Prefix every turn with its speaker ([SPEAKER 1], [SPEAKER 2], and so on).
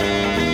[SPEAKER 1] Música